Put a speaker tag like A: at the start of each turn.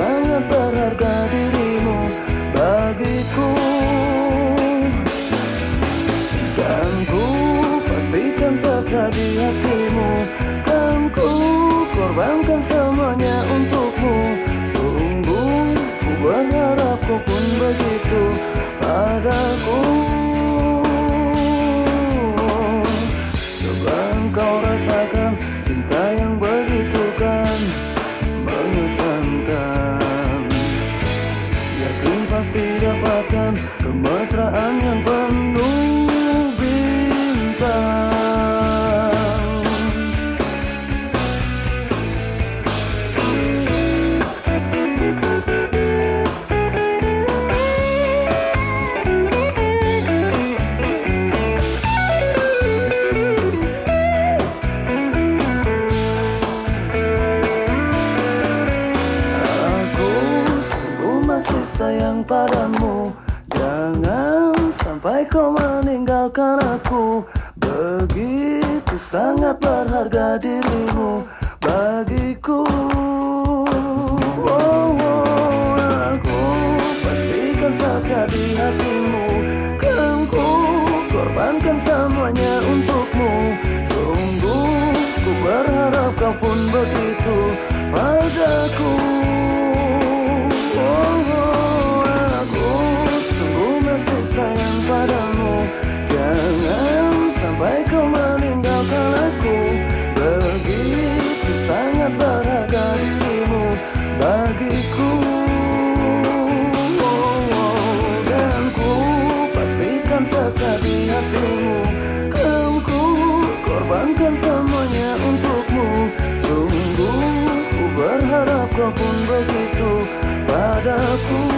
A: sangat berharga dirimu bagiku. Dan ku pastikan saja di hatimu Kan ku korbankan semuanya untukmu. Sungguh ku berharap kau pun begitu padaku dapatkan kemesraan yang penuh bintang. Aku sungguh masih sayang padamu sampai kau meninggalkan aku. Begitu sangat berharga dirimu bagiku. Oh, oh, Aku pastikan saja di hatimu Kan korbankan semuanya untukmu. Sungguh ku berharap kau pun begitu padamu Jangan sampai kau meninggalkan aku. Begitu sangat berharga dirimu bagiku. Dan ku pastikan saja di hatimu. Kan ku korbankan semuanya untukmu. Sungguh ku berharap kau pun begitu padaku